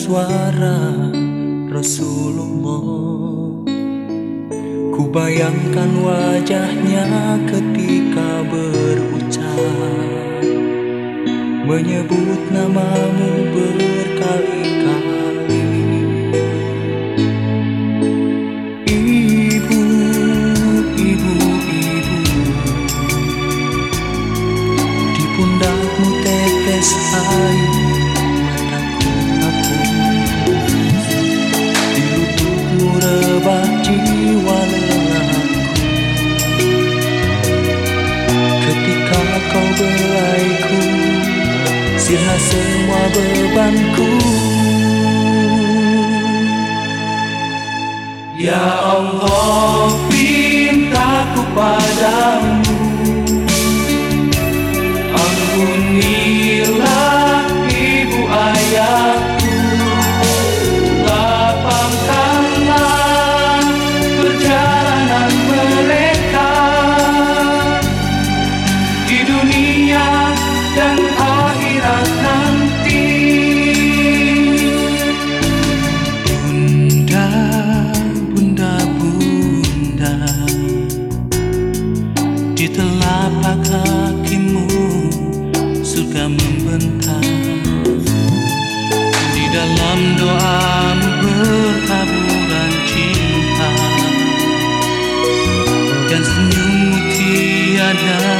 suara Rasulullah. Ku bayangkan wajahnya ketika berucap Menyebut namamu berkali-kali. semua bebanku. Ya Allah pintaku padamu. suka membentang. Di dalam doa bertaburan cinta. Dan senyum tiada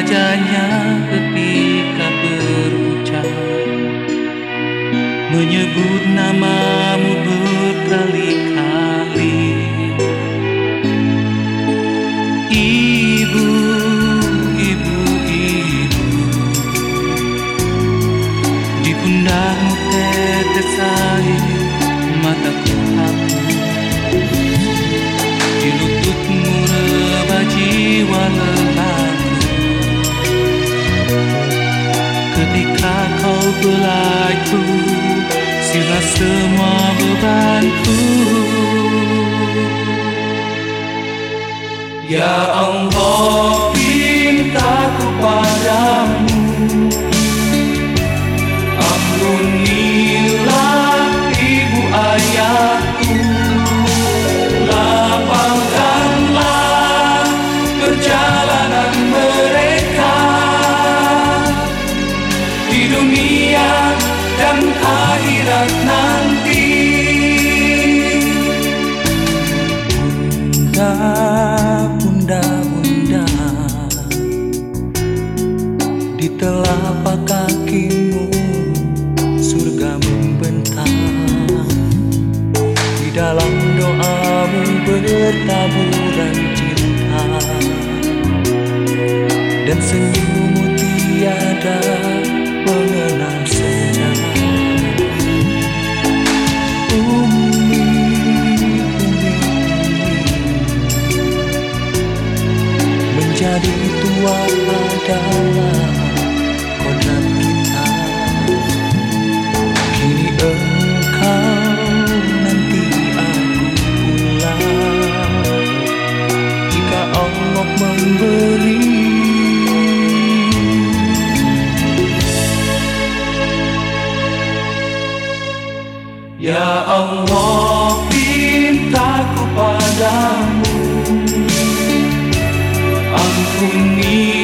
wajahnya ketika berucap menyebut nama semua bebanku. Ya Allah pintaku padamu. Dalam doamu bertaburan cinta. Dan senyummu tiada Ya Allah pintaku padamu. Ampuni